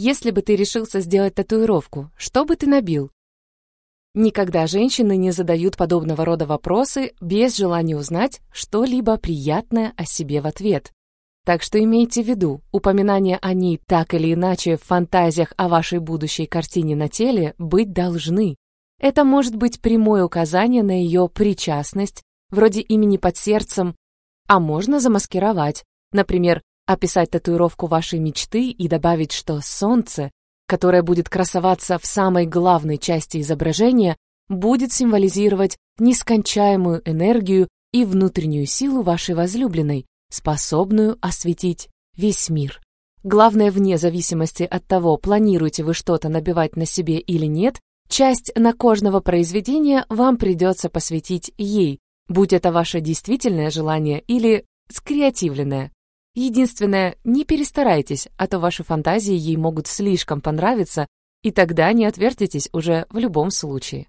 Если бы ты решился сделать татуировку, что бы ты набил? Никогда женщины не задают подобного рода вопросы без желания узнать что-либо приятное о себе в ответ. Так что имейте в виду, упоминания о ней так или иначе в фантазиях о вашей будущей картине на теле быть должны. Это может быть прямое указание на ее причастность, вроде имени под сердцем, а можно замаскировать, например, описать татуировку вашей мечты и добавить, что солнце, которое будет красоваться в самой главной части изображения, будет символизировать нескончаемую энергию и внутреннюю силу вашей возлюбленной, способную осветить весь мир. Главное, вне зависимости от того, планируете вы что-то набивать на себе или нет, часть накожного произведения вам придется посвятить ей, будь это ваше действительное желание или скреативленное. Единственное, не перестарайтесь, а то ваши фантазии ей могут слишком понравиться, и тогда не отвертитесь уже в любом случае.